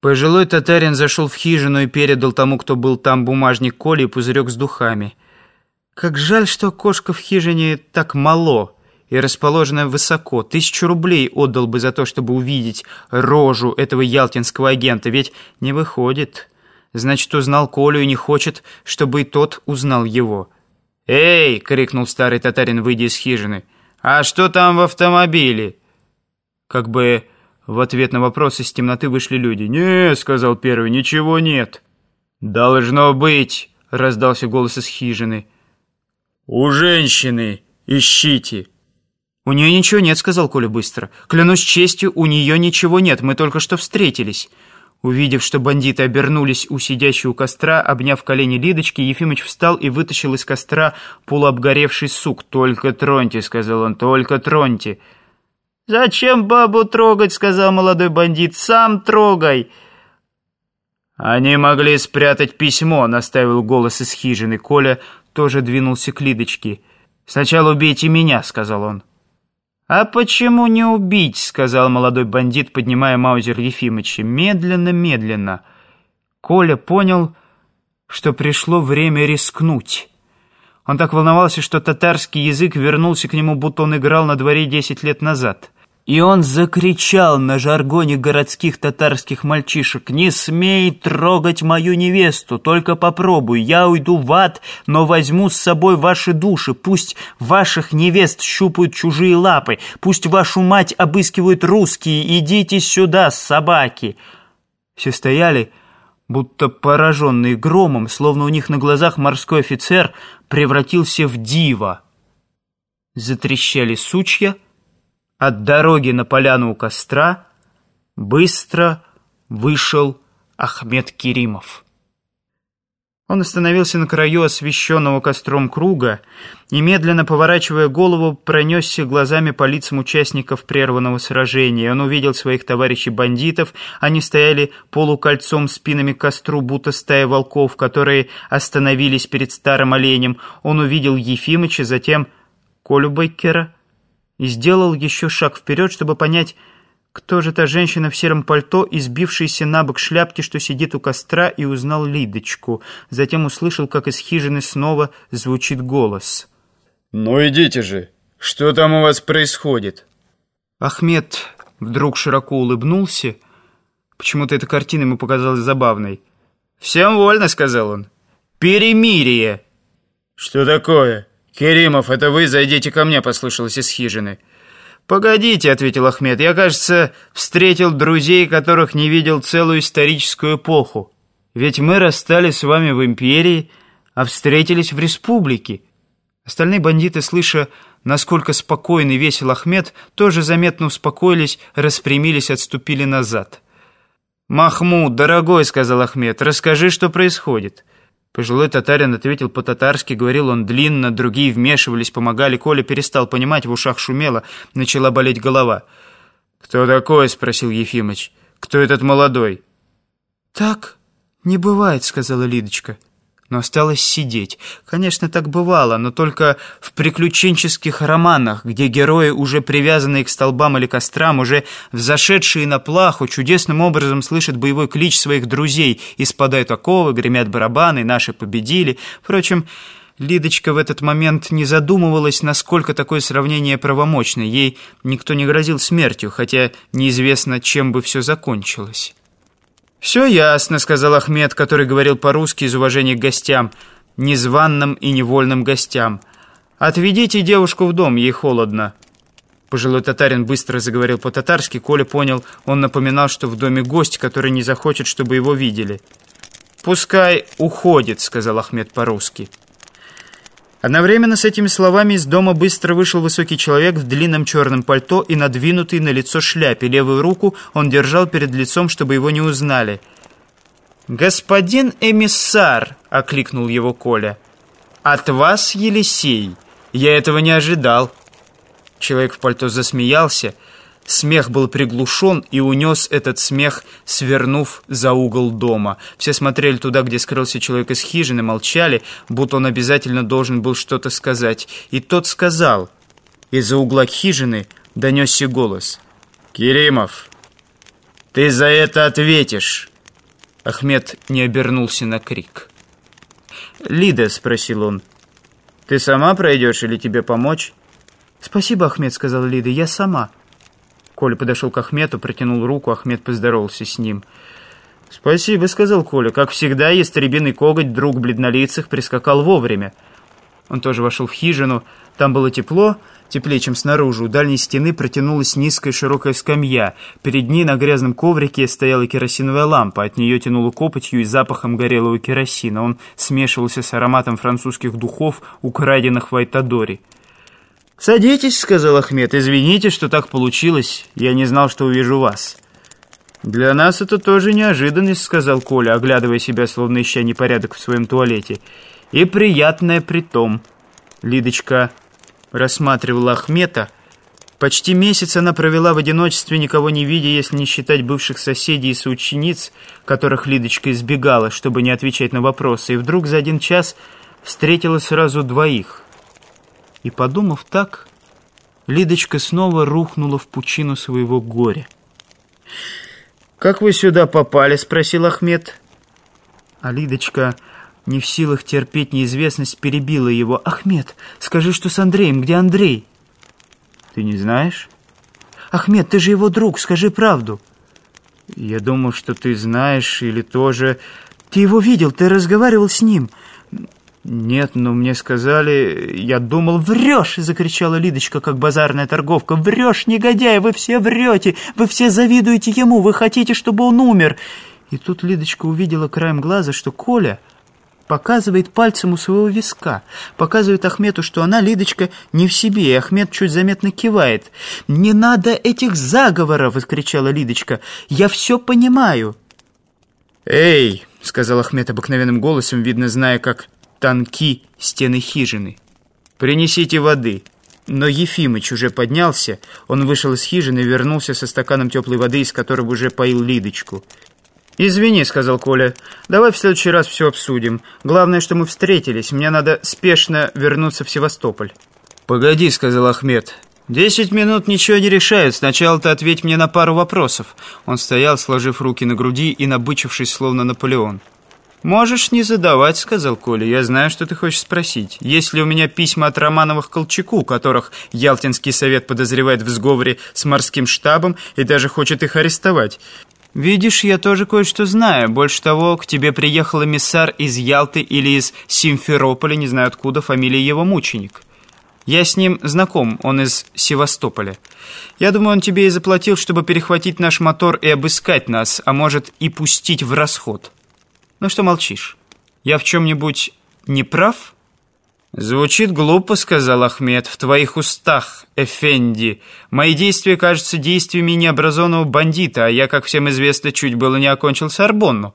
Пожилой татарин зашел в хижину и передал тому, кто был там, бумажник Коли и пузырек с духами. Как жаль, что кошка в хижине так мало и расположена высоко. Тысячу рублей отдал бы за то, чтобы увидеть рожу этого ялтинского агента, ведь не выходит. Значит, узнал Колю и не хочет, чтобы и тот узнал его. «Эй!» — крикнул старый татарин, выйдя из хижины. «А что там в автомобиле?» Как бы в ответ на вопрос из темноты вышли люди. «Не», — сказал первый, — «ничего нет». «Должно быть», — раздался голос из хижины. «У женщины ищите». «У нее ничего нет», — сказал Коля быстро. «Клянусь честью, у нее ничего нет, мы только что встретились». Увидев, что бандиты обернулись у сидящего у костра, обняв колени Лидочки, Ефимыч встал и вытащил из костра полуобгоревший сук. «Только троньте», — сказал он, — «только троньте». «Зачем бабу трогать?» — сказал молодой бандит. «Сам трогай!» «Они могли спрятать письмо», — наставил голос из хижины. Коля тоже двинулся к Лидочке. «Сначала убейте меня», — сказал он. «А почему не убить?» — сказал молодой бандит, поднимая Маузер Ефимыча. «Медленно, медленно». Коля понял, что пришло время рискнуть. Он так волновался, что татарский язык вернулся к нему, будто он играл на дворе десять лет назад. И он закричал на жаргоне городских татарских мальчишек «Не смей трогать мою невесту, только попробуй, я уйду в ад, но возьму с собой ваши души, пусть ваших невест щупают чужие лапы, пусть вашу мать обыскивают русские, идите сюда, собаки!» Все стояли, будто пораженные громом, словно у них на глазах морской офицер превратился в дива. Затрещали сучья — от дороги на поляну у костра быстро вышел Ахмед Керимов. Он остановился на краю освещенного костром круга и, медленно поворачивая голову, пронесся глазами по лицам участников прерванного сражения. Он увидел своих товарищей-бандитов. Они стояли полукольцом спинами к костру, будто стая волков, которые остановились перед старым оленем. Он увидел Ефимыча, затем Колю Бейкера, и сделал еще шаг вперед, чтобы понять, кто же та женщина в сером пальто, избившаяся на бок шляпки, что сидит у костра, и узнал Лидочку. Затем услышал, как из хижины снова звучит голос. «Ну идите же! Что там у вас происходит?» Ахмед вдруг широко улыбнулся. Почему-то эта картина ему показалась забавной. «Всем вольно», — сказал он. «Перемирие!» «Что такое?» «Керимов, это вы? Зайдите ко мне», — послышалось из хижины. «Погодите», — ответил Ахмед, — «я, кажется, встретил друзей, которых не видел целую историческую эпоху. Ведь мы расстались с вами в империи, а встретились в республике». Остальные бандиты, слыша, насколько спокойный и весел Ахмед, тоже заметно успокоились, распрямились, отступили назад. «Махмуд, дорогой», — сказал Ахмед, — «расскажи, что происходит». Пожилой татарин ответил по-татарски, говорил он длинно, другие вмешивались, помогали. Коля перестал понимать, в ушах шумело, начала болеть голова. «Кто такой?» — спросил Ефимыч. «Кто этот молодой?» «Так не бывает», — сказала Лидочка но осталось сидеть. Конечно, так бывало, но только в приключенческих романах, где герои, уже привязанные к столбам или кострам, уже взошедшие на плаху, чудесным образом слышат боевой клич своих друзей и спадают оковы, гремят барабаны, наши победили. Впрочем, Лидочка в этот момент не задумывалась, насколько такое сравнение правомочно. Ей никто не грозил смертью, хотя неизвестно, чем бы все закончилось. «Все ясно», — сказал Ахмед, который говорил по-русски из уважения к гостям, незваным и невольным гостям. «Отведите девушку в дом, ей холодно». Пожилой татарин быстро заговорил по-татарски. Коля понял, он напоминал, что в доме гость, который не захочет, чтобы его видели. «Пускай уходит», — сказал Ахмед по-русски. Одновременно с этими словами из дома быстро вышел высокий человек в длинном черном пальто и надвинутый на лицо шляпе. Левую руку он держал перед лицом, чтобы его не узнали. «Господин эмиссар!» — окликнул его Коля. «От вас, Елисей! Я этого не ожидал!» Человек в пальто засмеялся — Смех был приглушен и унес этот смех, свернув за угол дома. Все смотрели туда, где скрылся человек из хижины, молчали, будто он обязательно должен был что-то сказать. И тот сказал. Из-за угла хижины донесся голос. «Керимов, Ты за это ответишь!» Ахмед не обернулся на крик. «Лида», — спросил он, — «ты сама пройдешь или тебе помочь?» «Спасибо, Ахмед», — сказала Лида, — «я сама». Коля подошел к Ахмету, протянул руку, Ахмед поздоровался с ним. «Спасибо», — сказал Коля. «Как всегда, ястребиный коготь, друг бледнолицых, прискакал вовремя». Он тоже вошел в хижину. Там было тепло, теплее, чем снаружи. У дальней стены протянулась низкая широкая скамья. Перед ней на грязном коврике стояла керосиновая лампа. От нее тянуло копотью и запахом горелого керосина. Он смешивался с ароматом французских духов, украденных в Айтадоре. «Садитесь», — сказал Ахмед. «Извините, что так получилось. Я не знал, что увижу вас». «Для нас это тоже неожиданность», — сказал Коля, оглядывая себя, словно ища непорядок в своем туалете. «И приятное при том». Лидочка рассматривала Ахмета. Почти месяц она провела в одиночестве, никого не видя, если не считать бывших соседей и соучениц, которых Лидочка избегала, чтобы не отвечать на вопросы, и вдруг за один час встретила сразу двоих. И, подумав так, Лидочка снова рухнула в пучину своего горя. «Как вы сюда попали?» — спросил Ахмед. А Лидочка не в силах терпеть неизвестность, перебила его. «Ахмед, скажи, что с Андреем. Где Андрей?» «Ты не знаешь?» «Ахмед, ты же его друг, скажи правду». «Я думал, что ты знаешь или тоже...» «Ты его видел, ты разговаривал с ним». «Нет, но мне сказали... Я думал, врешь!» — закричала Лидочка, как базарная торговка. «Врешь, негодяй! Вы все врете! Вы все завидуете ему! Вы хотите, чтобы он умер!» И тут Лидочка увидела краем глаза, что Коля показывает пальцем у своего виска, показывает Ахмету, что она, Лидочка, не в себе, и Ахмед чуть заметно кивает. «Не надо этих заговоров!» — кричала Лидочка. «Я все понимаю!» «Эй!» — сказал Ахмед обыкновенным голосом, видно, зная, как тонки стены хижины. «Принесите воды!» Но Ефимыч уже поднялся, он вышел из хижины и вернулся со стаканом теплой воды, из которого уже поил Лидочку. «Извини», — сказал Коля. «Давай в следующий раз все обсудим. Главное, что мы встретились. Мне надо спешно вернуться в Севастополь». «Погоди», — сказал Ахмед. «Десять минут ничего не решают. Сначала ты ответь мне на пару вопросов». Он стоял, сложив руки на груди и набычившись, словно Наполеон. «Можешь не задавать», — сказал Коля. «Я знаю, что ты хочешь спросить. Есть ли у меня письма от Романовых Колчаку, которых Ялтинский совет подозревает в сговоре с морским штабом и даже хочет их арестовать? «Видишь, я тоже кое-что знаю. Больше того, к тебе приехал эмиссар из Ялты или из Симферополя, не знаю откуда, фамилия его мученик. Я с ним знаком, он из Севастополя. Я думаю, он тебе и заплатил, чтобы перехватить наш мотор и обыскать нас, а может и пустить в расход. Ну что молчишь? Я в чем-нибудь не прав?» «Звучит глупо», — сказал Ахмед, — «в твоих устах, Эфенди. Мои действия кажутся действиями необразованного бандита, а я, как всем известно, чуть было не окончил Сорбонну.